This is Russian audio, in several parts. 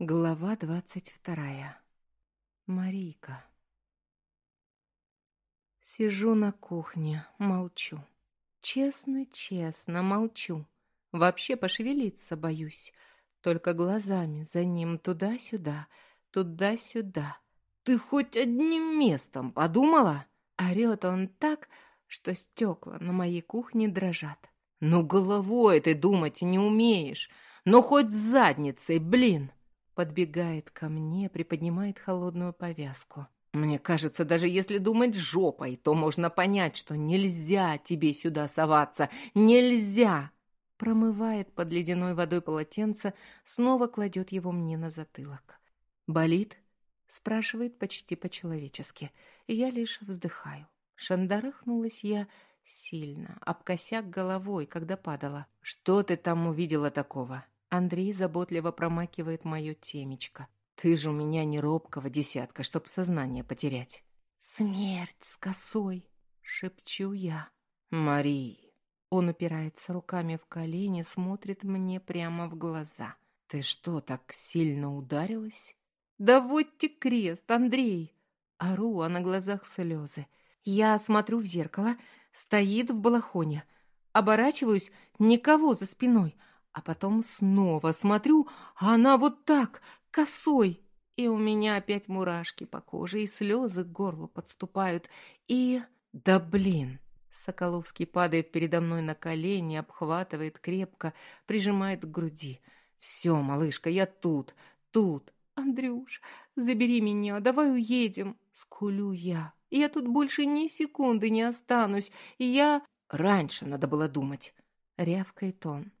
Глава двадцать вторая. Марийка. Сижу на кухне, молчу. Честно-честно молчу. Вообще пошевелиться боюсь. Только глазами за ним туда-сюда, туда-сюда. «Ты хоть одним местом подумала?» Орет он так, что стекла на моей кухне дрожат. «Ну головой ты думать не умеешь, но хоть задницей, блин!» Подбегает ко мне, приподнимает холодную повязку. Мне кажется, даже если думать жопой, то можно понять, что нельзя тебе сюда соваться. Нельзя! Промывает под ледяной водой полотенце, снова кладет его мне на затылок. «Болит?» — спрашивает почти по-человечески. Я лишь вздыхаю. Шандарахнулась я сильно, об косяк головой, когда падала. «Что ты там увидела такого?» Андрей заботливо промакивает мое темечко. «Ты же у меня не робкого десятка, чтоб сознание потерять». «Смерть с косой!» — шепчу я. «Мари!» Он упирается руками в колени, смотрит мне прямо в глаза. «Ты что, так сильно ударилась?» «Да вот те крест, Андрей!» Ору, а на глазах слезы. Я смотрю в зеркало, стоит в балахоне. Оборачиваюсь, никого за спиной — а потом снова смотрю, а она вот так, косой. И у меня опять мурашки по коже, и слезы к горлу подступают. И... Да блин! Соколовский падает передо мной на колени, обхватывает крепко, прижимает к груди. «Все, малышка, я тут, тут. Андрюш, забери меня, давай уедем!» Скулю я. «Я тут больше ни секунды не останусь, я...» «Раньше надо было думать!» Рявкает он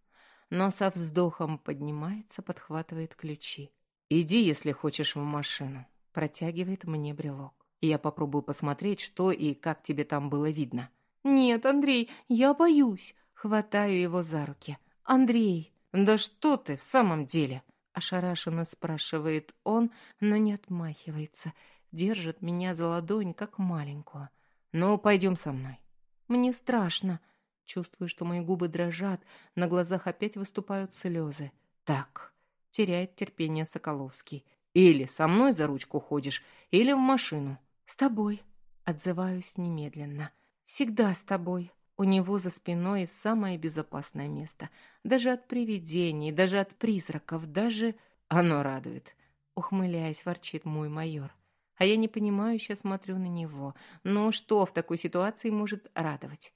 но со вздохом поднимается, подхватывает ключи. «Иди, если хочешь, в машину», — протягивает мне брелок. «Я попробую посмотреть, что и как тебе там было видно». «Нет, Андрей, я боюсь», — хватаю его за руки. «Андрей!» «Да что ты в самом деле?» — ошарашенно спрашивает он, но не отмахивается. Держит меня за ладонь, как маленькую. «Ну, пойдем со мной». «Мне страшно», Чувствую, что мои губы дрожат, на глазах опять выступают слезы. Так, теряет терпение Соколовский. Или со мной за ручку ходишь, или в машину. С тобой. Отзываюсь немедленно. Всегда с тобой. У него за спиной самое безопасное место. Даже от привидений, даже от призраков, даже... Оно радует. Ухмыляясь, ворчит мой майор. А я непонимающе смотрю на него. Ну что в такой ситуации может радовать?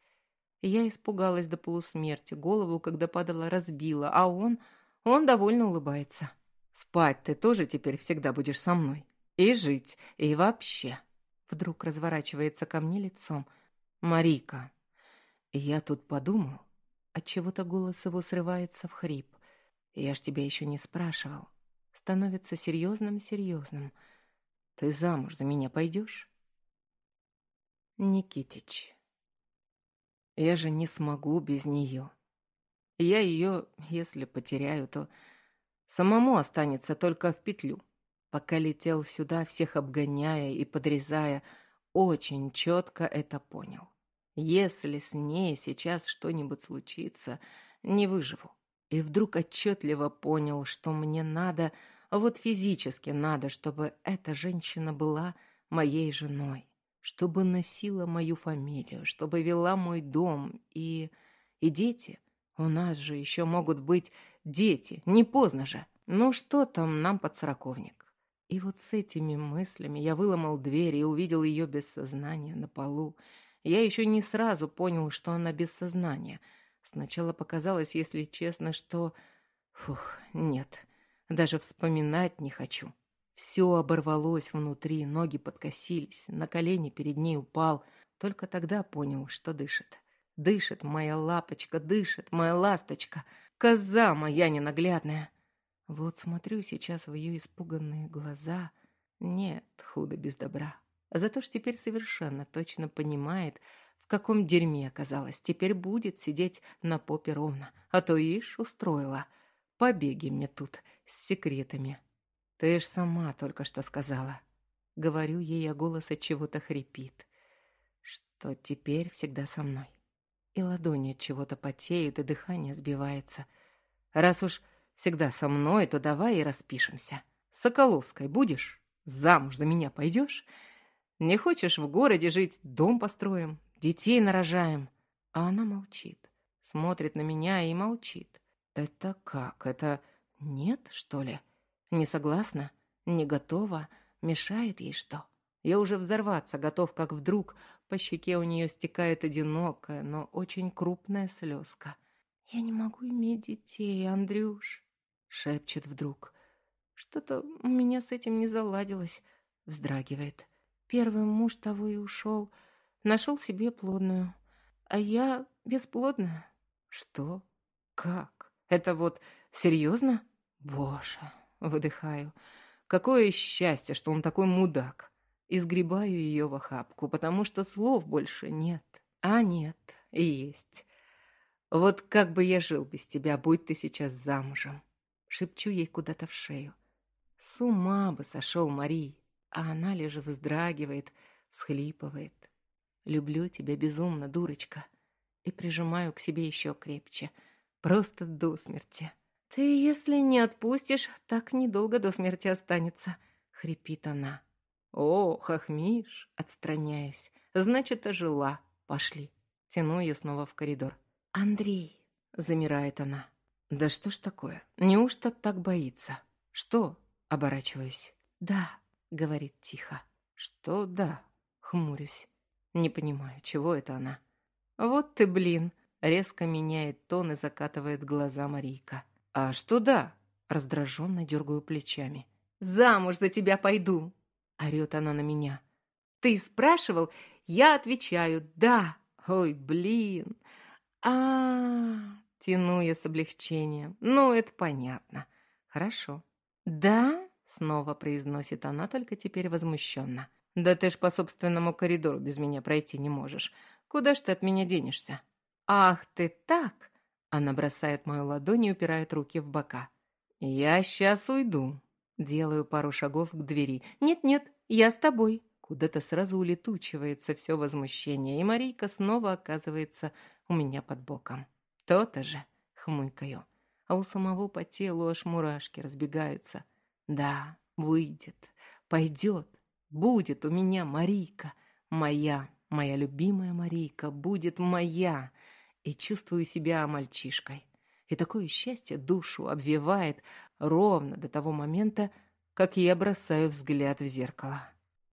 Я испугалась до полусмерти, голову, когда падала, разбила, а он... он довольно улыбается. «Спать ты тоже теперь всегда будешь со мной. И жить, и вообще». Вдруг разворачивается ко мне лицом. «Марика, я тут подумал...» Отчего-то голос его срывается в хрип. «Я ж тебя еще не спрашивал. Становится серьезным-серьезным. Ты замуж за меня пойдешь?» Никитич. Я же не смогу без нее. Я ее, если потеряю, то самому останется только в петлю. Пока летел сюда, всех обгоняя и подрезая, очень четко это понял. Если с ней сейчас что-нибудь случится, не выживу. И вдруг отчетливо понял, что мне надо, вот физически надо, чтобы эта женщина была моей женой чтобы носила мою фамилию, чтобы вела мой дом и... и дети. У нас же еще могут быть дети, не поздно же. Ну что там нам подсороковник? И вот с этими мыслями я выломал дверь и увидел ее без сознания на полу. Я еще не сразу понял, что она без сознания. Сначала показалось, если честно, что... Фух, нет, даже вспоминать не хочу. Все оборвалось внутри, ноги подкосились, на колени перед ней упал. Только тогда понял, что дышит. Дышит моя лапочка, дышит моя ласточка, коза моя ненаглядная. Вот смотрю сейчас в ее испуганные глаза. Нет, худо без добра. Зато ж теперь совершенно точно понимает, в каком дерьме оказалась. Теперь будет сидеть на попе ровно. А то ишь устроила. Побеги мне тут с секретами. «Ты ж сама только что сказала». Говорю ей, а голос от чего-то хрипит. Что теперь всегда со мной. И ладони от чего-то потеют, и дыхание сбивается. Раз уж всегда со мной, то давай и распишемся. Соколовской будешь? Замуж за меня пойдешь? Не хочешь в городе жить, дом построим, детей нарожаем?» А она молчит, смотрит на меня и молчит. «Это как? Это нет, что ли? Не согласна? Не готова? Мешает ей что?» Я уже взорваться готов, как вдруг по щеке у нее стекает одинокая, но очень крупная слезка. «Я не могу иметь детей, Андрюш», — шепчет вдруг. «Что-то у меня с этим не заладилось», — вздрагивает. «Первый муж того и ушел, нашел себе плодную, а я бесплодная». «Что? Как? Это вот серьезно? Боже!» — выдыхаю. «Какое счастье, что он такой мудак!» и сгребаю ее в охапку, потому что слов больше нет. А нет, есть. Вот как бы я жил без тебя, будь ты сейчас замужем. Шепчу ей куда-то в шею. С ума бы сошел Марий, а она лишь вздрагивает, всхлипывает. Люблю тебя безумно, дурочка. И прижимаю к себе еще крепче, просто до смерти. Ты, если не отпустишь, так недолго до смерти останется, хрипит она. «О, хохмишь!» — отстраняясь. «Значит, ожила. Пошли». Тяну ее снова в коридор. «Андрей!» — замирает она. «Да что ж такое? Неужто так боится?» «Что?» — оборачиваюсь. «Да», — говорит тихо. «Что да?» — хмурюсь. Не понимаю, чего это она. «Вот ты, блин!» — резко меняет тон и закатывает глаза Марийка. «А что да?» — раздраженно дергаю плечами. «Замуж за тебя пойду!» Орет она на меня. Ты спрашивал? Я отвечаю «да». Ой, блин. А, -а, -а тяну я с облегчением. Ну, это понятно. Хорошо. Да? Снова произносит она, только теперь возмущенно. Да ты ж по собственному коридору без меня пройти не можешь. Куда ж ты от меня денешься? Ах ты так! Она бросает мою ладонь и упирает руки в бока. Я сейчас уйду. Делаю пару шагов к двери. «Нет-нет, я с тобой». Куда-то сразу улетучивается все возмущение, и Марийка снова оказывается у меня под боком. То-то же, хмыкаю. А у самого по телу аж мурашки разбегаются. Да, выйдет, пойдет, будет у меня Марийка. Моя, моя любимая Марийка, будет моя. И чувствую себя мальчишкой. И такое счастье душу обвивает ровно до того момента, как я бросаю взгляд в зеркало.